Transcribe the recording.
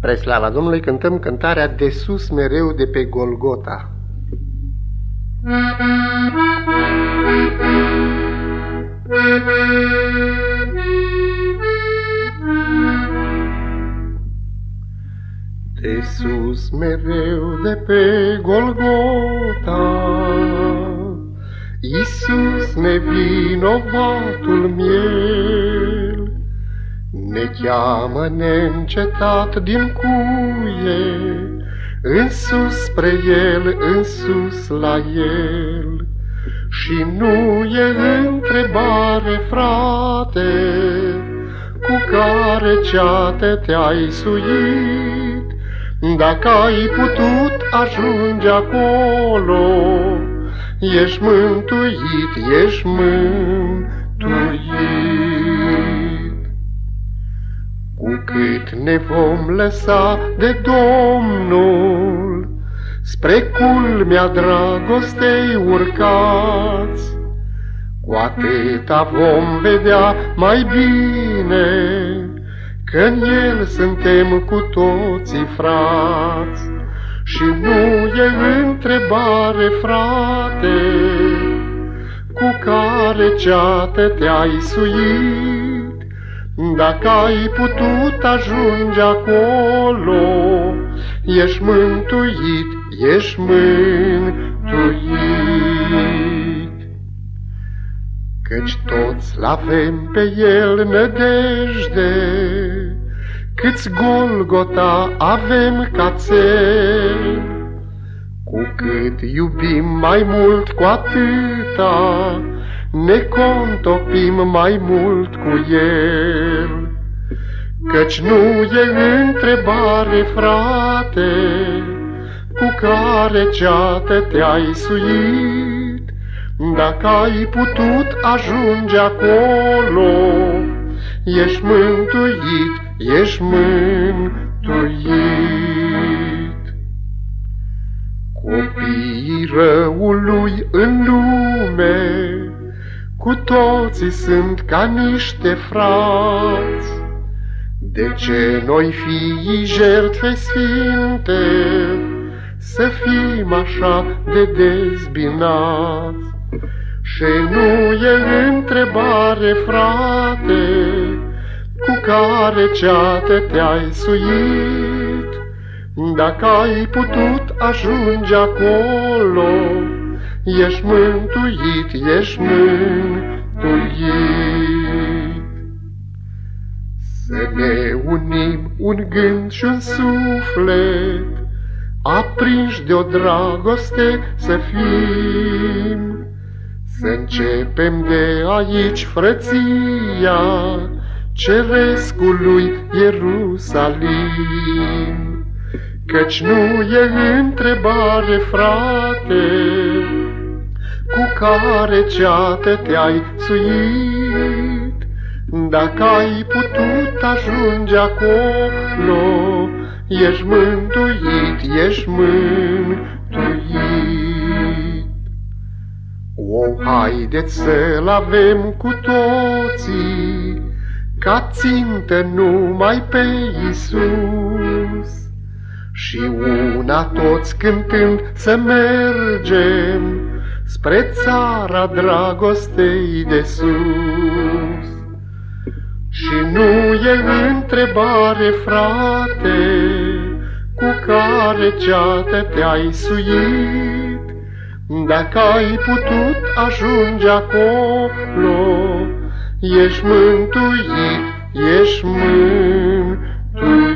Spre slava Domnului cântăm cântarea De sus mereu de pe Golgota. De sus mereu de pe Golgota, Iisus nevinovatul miel, ne cheamă neîncetat din cuie, În sus spre El, în sus la El. Și nu e întrebare, frate, Cu care ceate te-ai suit, Dacă ai putut ajunge acolo, Ești mântuit, ești mântuit. Cât ne vom lăsa de Domnul, Spre culmea dragostei urcați, Cu atâta vom vedea mai bine, că în El suntem cu toții frați. Și nu e întrebare, frate, Cu care ceată te-ai suit, dacă ai putut ajunge acolo, ești mântuit, ești mântuit. Căci toți l-avem pe el nădejde, Câți Golgota avem ca țel. Cu cât iubim mai mult cu atâta, ne contopim mai mult cu el. Căci nu e întrebare, frate, cu care ceată te-ai suit, dacă ai putut ajunge acolo, ești mântuit, ești mântuit. Copiii răului în lume, cu toții sunt ca niște frați. De ce noi fi jertfe sfinte să fim așa de dezbinați? Și nu e întrebare, frate, cu care ceată te-ai suit, dacă ai putut ajunge acolo, ești mântuit, ești mântuit. Să ne unim un gând și un suflet, aprinși de o dragoste să fim, să începem de aici frăția cerescului Ierusalim. Căci nu e întrebare, frate, cu care ceată te-ai suit. Dacă ai putut ajunge acolo, ești mântuit, ești mântuit. O, haideți să-L avem cu toții, ca țintă numai pe Isus. Și una toți cântând să mergem, spre țara dragostei de sus. Și nu e întrebare, frate, cu care ceată te-ai suit, dacă ai putut ajunge acolo, ești mântuit, ești mântuit.